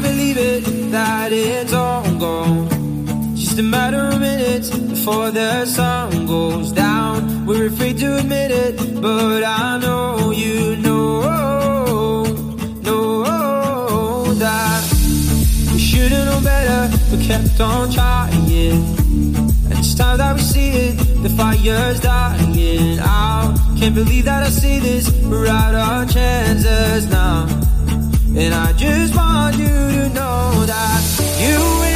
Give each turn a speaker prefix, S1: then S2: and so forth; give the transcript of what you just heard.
S1: believe it, that it's all gone. Just a matter of minutes before the sun goes down. We're afraid to admit it, but I know you know, know that we should've known better, but kept on trying. And it's time that we see it, the fire's dying out. Can't believe that I see this, we're out of chances now. And I just want you to know that you